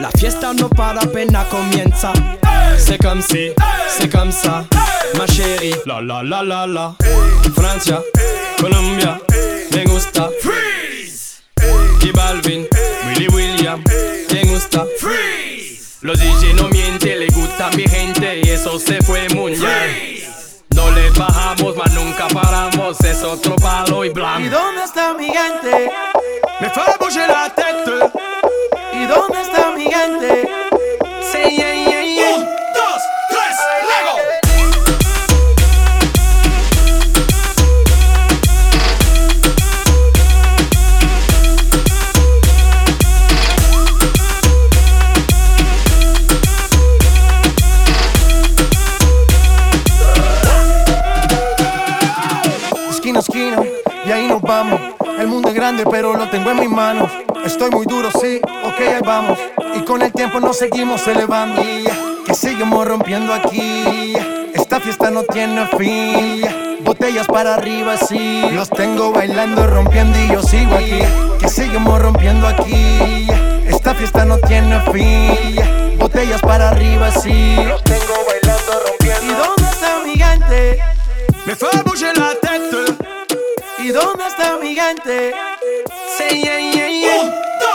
La fiesta no para apenas comienza. C'est comme si, c'est comme ça, ma chérie. La la la la la. Francia, Colombia, me gusta. Freeze. Y Balvin, Willy William, me gusta. Freeze. Los DJ no mienten, le gusta a mi gente y eso se fue bien. No le bajamos, mas nunca paramos, es otro palo y ¿Y blanco. dónde está mi gente? Me fait bouger y ahí nos vamos. El mundo es grande, pero lo tengo en mis manos. Estoy muy duro, sí, ok, ahí vamos. Y con el tiempo nos seguimos elevando. Que seguimos rompiendo aquí. Esta fiesta no tiene fin. Botellas para arriba, sí. Los tengo bailando, rompiendo y yo sigo aquí. Que seguimos rompiendo aquí. Esta fiesta no tiene fin. Botellas para arriba, sí. Los tengo ¿Y dónde está mi gente? Say yeah, yeah, yeah.